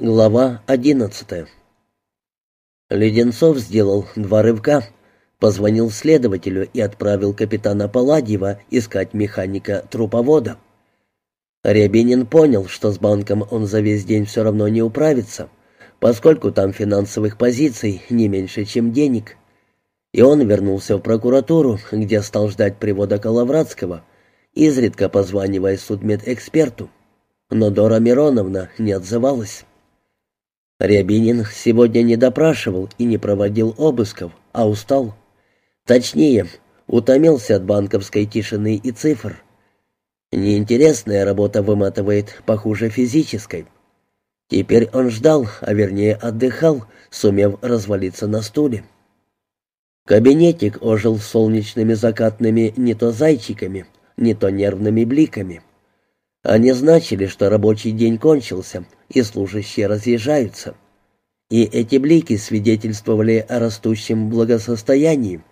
Глава одиннадцатая Леденцов сделал два рывка, позвонил следователю и отправил капитана Паладьева искать механика труповода. Рябинин понял, что с банком он за весь день все равно не управится, поскольку там финансовых позиций не меньше, чем денег. И он вернулся в прокуратуру, где стал ждать привода Коловратского, изредка позванивая судмедэксперту. Но Дора Мироновна не отзывалась. Рябинин сегодня не допрашивал и не проводил обысков, а устал. Точнее, утомился от банковской тишины и цифр. Неинтересная работа выматывает похуже физической. Теперь он ждал, а вернее отдыхал, сумев развалиться на стуле. Кабинетик ожил солнечными закатными не то зайчиками, не то нервными бликами. Они значили, что рабочий день кончился, и служащие разъезжаются. И эти блики свидетельствовали о растущем благосостоянии,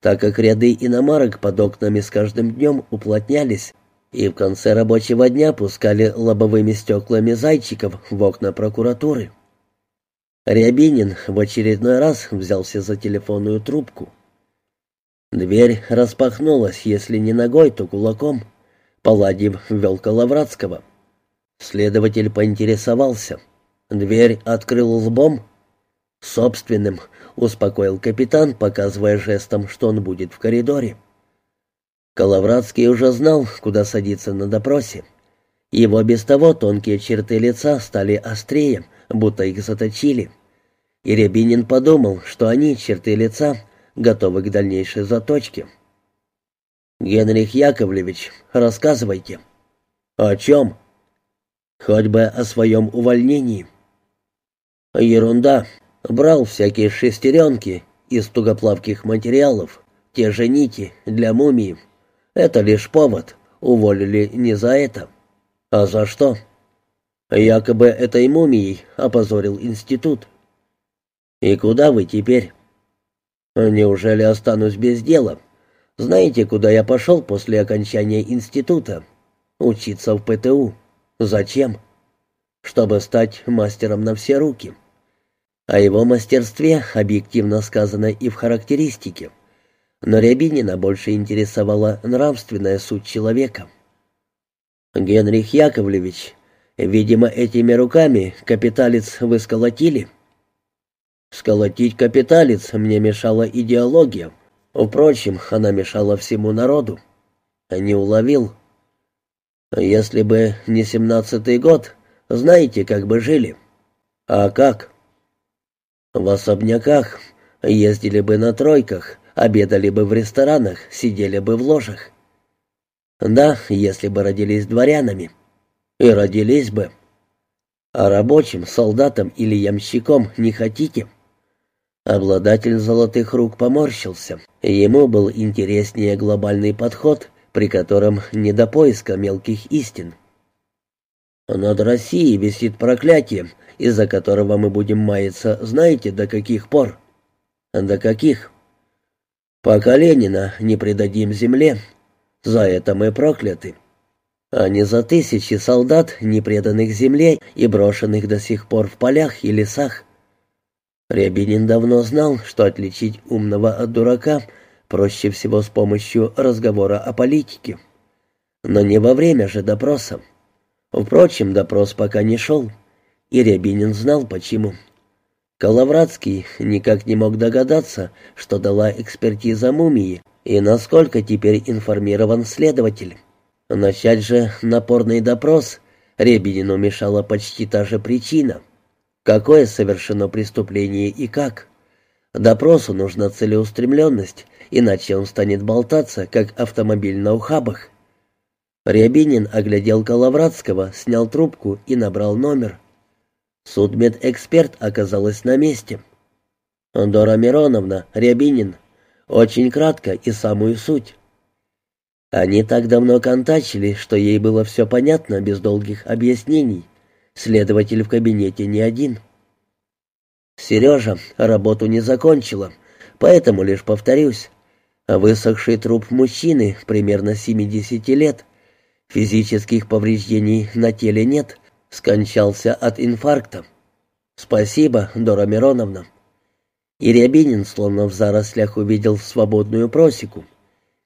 так как ряды иномарок под окнами с каждым днем уплотнялись, и в конце рабочего дня пускали лобовыми стеклами зайчиков в окна прокуратуры. Рябинин в очередной раз взялся за телефонную трубку. Дверь распахнулась, если не ногой, то кулаком. Паладьев ввел Коловратского. Следователь поинтересовался. Дверь открыл лбом. «Собственным», — успокоил капитан, показывая жестом, что он будет в коридоре. Коловратский уже знал, куда садиться на допросе. Его без того тонкие черты лица стали острее, будто их заточили. И Рябинин подумал, что они, черты лица, готовы к дальнейшей заточке. «Генрих Яковлевич, рассказывайте». «О чем?» «Хоть бы о своем увольнении». «Ерунда. Брал всякие шестеренки из тугоплавких материалов, те же нити для мумии. Это лишь повод. Уволили не за это. А за что?» «Якобы этой мумией опозорил институт». «И куда вы теперь?» «Неужели останусь без дела?» Знаете, куда я пошел после окончания института? Учиться в ПТУ. Зачем? Чтобы стать мастером на все руки. О его мастерстве объективно сказано и в характеристике. Но Рябинина больше интересовала нравственная суть человека. «Генрих Яковлевич, видимо, этими руками капиталец вы сколотили?» «Сколотить капиталец мне мешала идеология», Впрочем, она мешала всему народу. Не уловил. Если бы не семнадцатый год, знаете, как бы жили. А как? В особняках, ездили бы на тройках, обедали бы в ресторанах, сидели бы в ложах. Да, если бы родились дворянами. И родились бы. А рабочим, солдатам или ямщиком не хотите? — Обладатель золотых рук поморщился. Ему был интереснее глобальный подход, при котором не до поиска мелких истин. Над Россией висит проклятие, из-за которого мы будем маяться, знаете, до каких пор? До каких? Пока Ленина не предадим земле, за это мы прокляты. А не за тысячи солдат, не преданных земле и брошенных до сих пор в полях и лесах. Рябинин давно знал, что отличить умного от дурака проще всего с помощью разговора о политике. Но не во время же допроса. Впрочем, допрос пока не шел, и Рябинин знал почему. Коловратский никак не мог догадаться, что дала экспертиза мумии, и насколько теперь информирован следователь. Начать же напорный допрос Рябинину мешала почти та же причина — Какое совершено преступление и как? Допросу нужна целеустремленность, иначе он станет болтаться, как автомобиль на ухабах. Рябинин оглядел Коловратского, снял трубку и набрал номер. Судмедэксперт оказалась на месте. «Дора Мироновна, Рябинин. Очень кратко и самую суть». Они так давно контачили, что ей было все понятно без долгих объяснений. Следователь в кабинете не один. Сережа работу не закончила, поэтому лишь повторюсь. Высохший труп мужчины примерно 70 лет. Физических повреждений на теле нет, скончался от инфаркта. «Спасибо, Дора Мироновна». И Рябинин, словно в зарослях, увидел свободную просеку.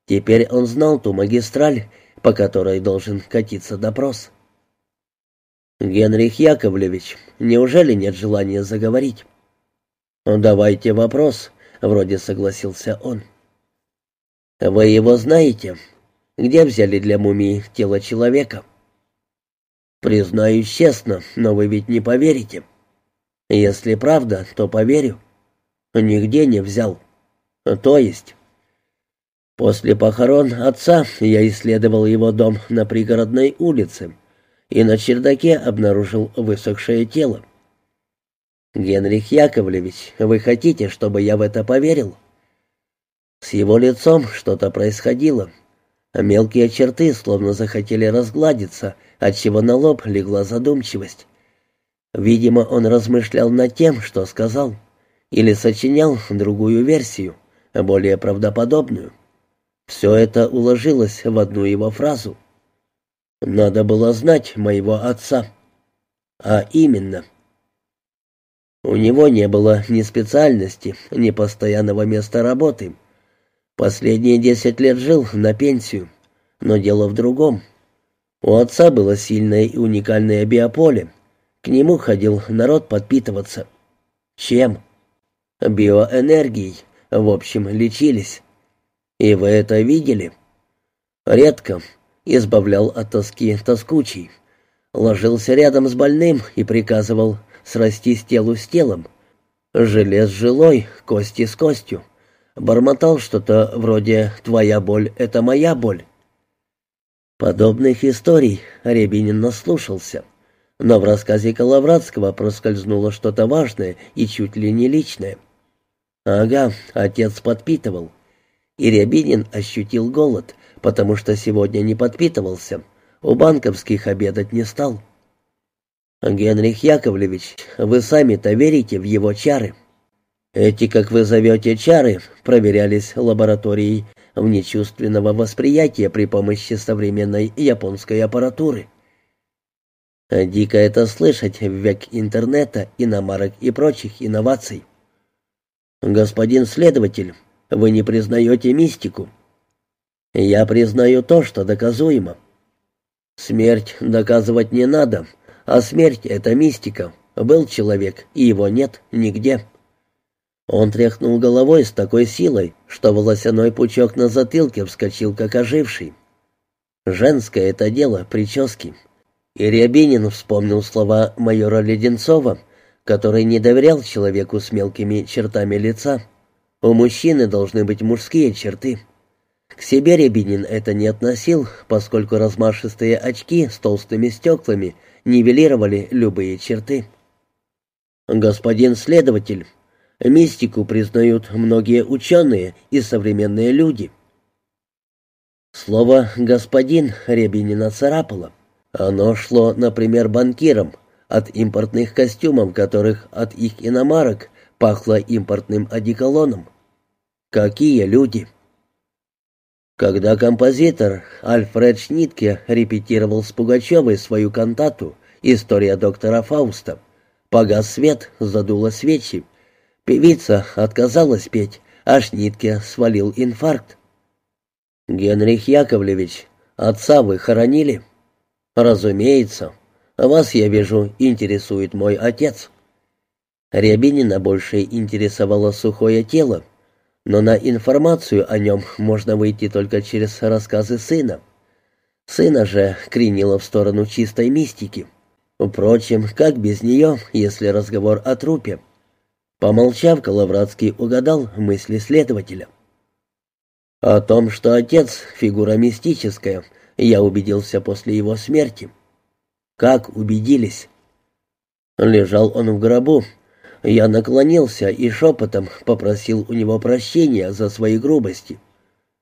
Теперь он знал ту магистраль, по которой должен катиться допрос. «Генрих Яковлевич, неужели нет желания заговорить?» «Давайте вопрос», — вроде согласился он. «Вы его знаете? Где взяли для мумии тело человека?» «Признаюсь честно, но вы ведь не поверите. Если правда, то поверю. Нигде не взял. То есть...» После похорон отца я исследовал его дом на пригородной улице и на чердаке обнаружил высохшее тело. «Генрих Яковлевич, вы хотите, чтобы я в это поверил?» С его лицом что-то происходило. Мелкие черты словно захотели разгладиться, отчего на лоб легла задумчивость. Видимо, он размышлял над тем, что сказал, или сочинял другую версию, более правдоподобную. Все это уложилось в одну его фразу. «Надо было знать моего отца». А именно. У него не было ни специальности, ни постоянного места работы. Последние десять лет жил на пенсию, но дело в другом. У отца было сильное и уникальное биополе. К нему ходил народ подпитываться. Чем? Биоэнергией. В общем, лечились. И вы это видели? Редко. Избавлял от тоски тоскучий. Ложился рядом с больным и приказывал срастись телу с телом. Желез жилой, кости с костью. Бормотал что-то вроде «твоя боль — это моя боль». Подобных историй Рябинин наслушался, но в рассказе Коловратского проскользнуло что-то важное и чуть ли не личное. Ага, отец подпитывал. И Рябинин ощутил голод, потому что сегодня не подпитывался. У банковских обедать не стал. «Генрих Яковлевич, вы сами-то верите в его чары?» «Эти, как вы зовете, чары, проверялись лабораторией внечувственного восприятия при помощи современной японской аппаратуры». Дико это слышать в век интернета, иномарок и прочих инноваций. «Господин следователь, вы не признаете мистику. Я признаю то, что доказуемо. Смерть доказывать не надо, а смерть — это мистика. Был человек, и его нет нигде. Он тряхнул головой с такой силой, что волосяной пучок на затылке вскочил, как оживший. Женское это дело, прически. И Рябинин вспомнил слова майора Леденцова, который не доверял человеку с мелкими чертами лица. У мужчины должны быть мужские черты. К себе Рябинин это не относил, поскольку размашистые очки с толстыми стеклами нивелировали любые черты. «Господин следователь, мистику признают многие ученые и современные люди». Слово «господин» Рябинина царапало. Оно шло, например, банкирам, от импортных костюмов, которых от их иномарок пахло импортным одеколоном. Какие люди! Когда композитор Альфред Шнитке репетировал с Пугачевой свою кантату «История доктора Фауста», погас свет, задуло свечи. Певица отказалась петь, а Шнитке свалил инфаркт. «Генрих Яковлевич, отца вы хоронили?» «Разумеется. Вас, я вижу, интересует мой отец». Рябинина больше интересовало сухое тело, но на информацию о нем можно выйти только через рассказы сына. Сына же кренило в сторону чистой мистики. Впрочем, как без нее, если разговор о трупе? Помолчав, Коловратский угадал мысли следователя. О том, что отец — фигура мистическая, я убедился после его смерти. Как убедились? Лежал он в гробу, я наклонился и шепотом попросил у него прощения за свои грубости.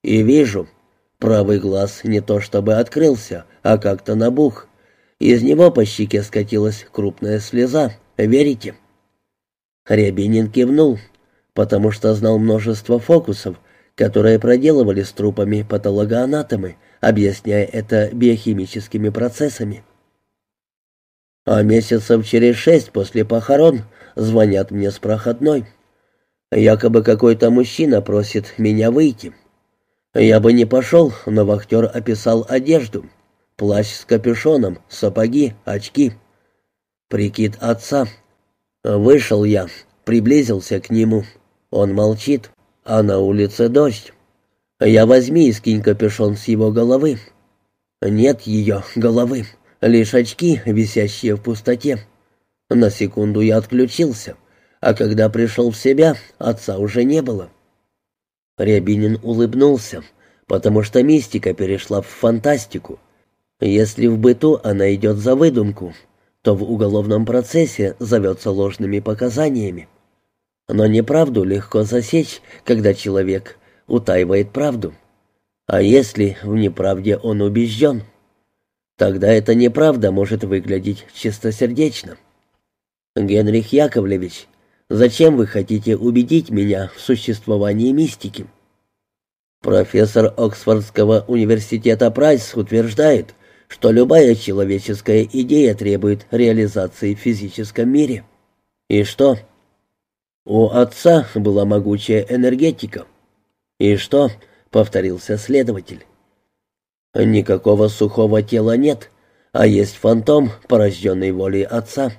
И вижу, правый глаз не то чтобы открылся, а как-то набух. Из него по щеке скатилась крупная слеза. Верите? Рябинин кивнул, потому что знал множество фокусов, которые проделывали с трупами патологоанатомы, объясняя это биохимическими процессами. А месяцев через шесть после похорон звонят мне с проходной. Якобы какой-то мужчина просит меня выйти. Я бы не пошел, но вахтер описал одежду. Плащ с капюшоном, сапоги, очки. Прикид отца. Вышел я, приблизился к нему. Он молчит, а на улице дождь. Я возьми и скинь капюшон с его головы. Нет ее головы, лишь очки, висящие в пустоте. На секунду я отключился, а когда пришел в себя, отца уже не было. Рябинин улыбнулся, потому что мистика перешла в фантастику. Если в быту она идет за выдумку, то в уголовном процессе зовется ложными показаниями. Но неправду легко засечь, когда человек утаивает правду. А если в неправде он убежден, тогда эта неправда может выглядеть чистосердечно. Генрих Яковлевич, зачем вы хотите убедить меня в существовании мистики? Профессор Оксфордского университета Прайс утверждает, что любая человеческая идея требует реализации в физическом мире. И что? У отца была могучая энергетика. «И что?» — повторился следователь. «Никакого сухого тела нет, а есть фантом, порожденный волей отца».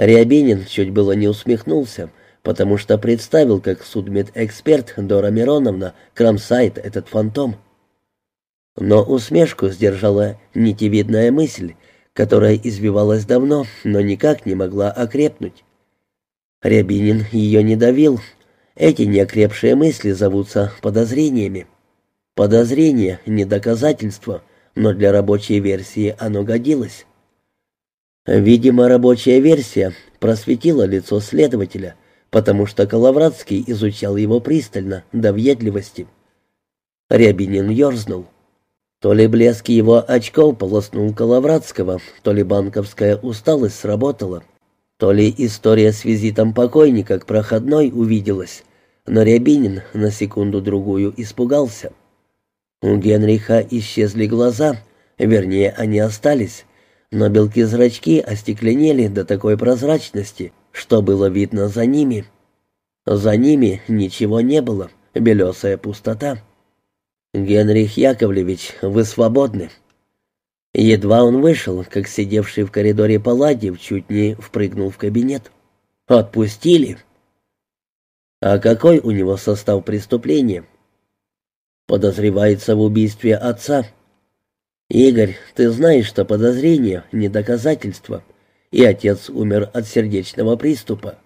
Рябинин чуть было не усмехнулся, потому что представил, как судмедэксперт Дора Мироновна кромсает этот фантом. Но усмешку сдержала нитевидная мысль, которая избивалась давно, но никак не могла окрепнуть. Рябинин ее не давил, эти неокрепшие мысли зовутся подозрениями. Подозрение — не доказательство, но для рабочей версии оно годилось. Видимо, рабочая версия просветила лицо следователя, потому что Коловратский изучал его пристально, до въедливости. Рябинин ерзнул. То ли блеск его очков полоснул Коловратского, то ли банковская усталость сработала, то ли история с визитом покойника к проходной увиделась, но Рябинин на секунду-другую испугался. У Генриха исчезли глаза, вернее, они остались, но белки-зрачки остекленели до такой прозрачности, что было видно за ними. За ними ничего не было, белесая пустота. «Генрих Яковлевич, вы свободны». Едва он вышел, как сидевший в коридоре Палладьев чуть не впрыгнул в кабинет. «Отпустили?» А какой у него состав преступления? Подозревается в убийстве отца. Игорь, ты знаешь, что подозрение — не доказательство, и отец умер от сердечного приступа.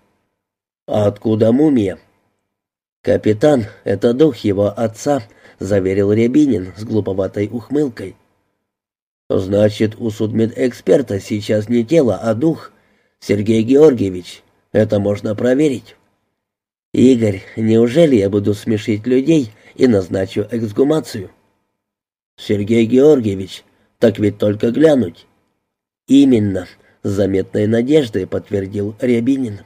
А откуда мумия? Капитан — это дух его отца, — заверил Рябинин с глуповатой ухмылкой. Значит, у судмедэксперта сейчас не тело, а дух. Сергей Георгиевич, это можно проверить. «Игорь, неужели я буду смешить людей и назначу эксгумацию?» «Сергей Георгиевич, так ведь только глянуть». «Именно», — с заметной надеждой подтвердил Рябинин.